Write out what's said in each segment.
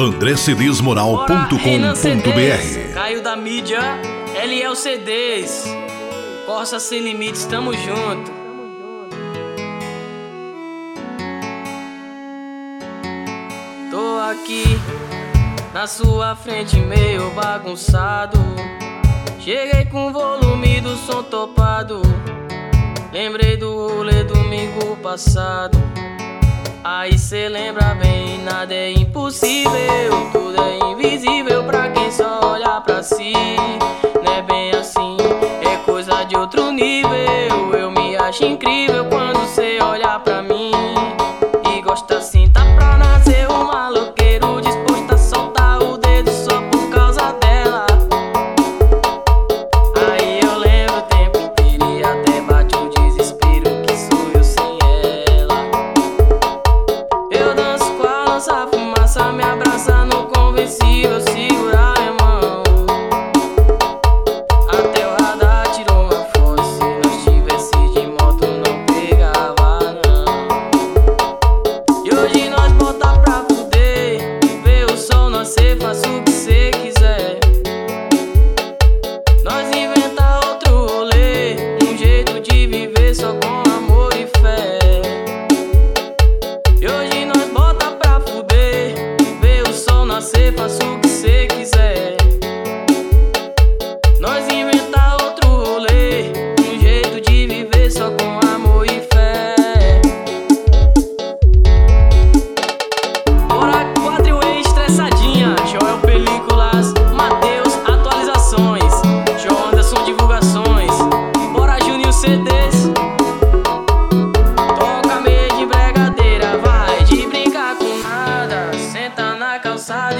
andrecedesmoral.com.br Caio da mídia, LL CDs. Corsa sem limites, tamo junto. Tô aqui na sua frente, meio bagunçado. Cheguei com o volume do som topado. Lembrei do rolê domingo passado. Aí cê lembra bem, nada é impossível, tudo é invisível pra quem só olha pra si. Não é bem assim, é coisa de outro nível. Eu me acho incrível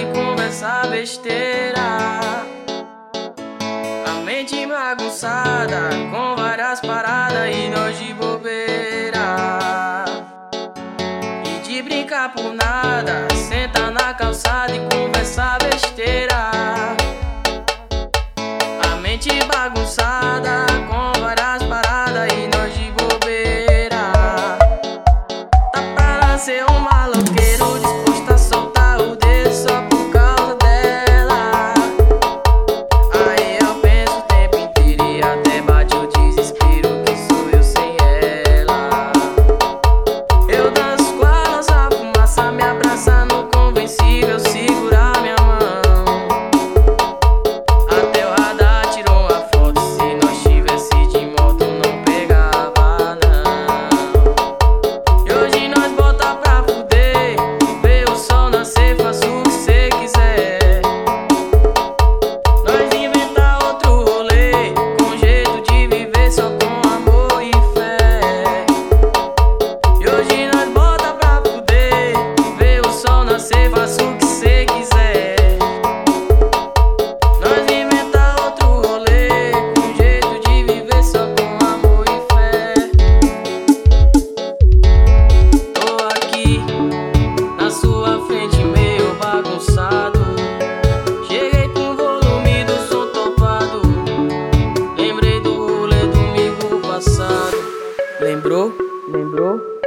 e conversa besteira. A mente bagunçada, com várias paradas e nós de bobeira. E de brincar por nada, senta na calçada e conversa besteira. A mente bagunçada, com várias paradas e nós de bobeira. Tá pra nascer um Lembrou? Lembrou?